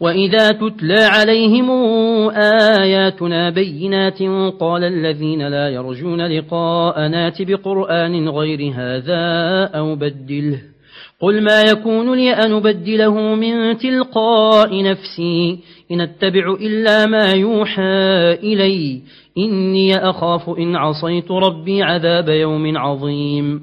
وإذا تتلى عليهم آياتنا بينات قال الذين لا يرجون لقاء نات بقرآن غير هذا أو بدله قل ما يكون لي أن أبدله من تلقاء نفسي إن اتبع إلا ما يوحى إلي إني أخاف إن عصيت ربي عذاب يوم عظيم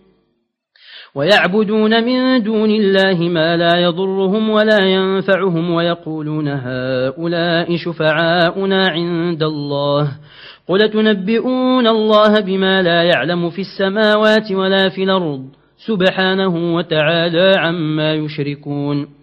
ويعبدون من دون الله ما لا يضرهم ولا ينفعهم ويقولون هؤلاء شفعاؤنا عند الله. قل تنبئون الله بما لا يعلم في السماوات ولا في الأرض. سبحانه وتعالى عما يشركون.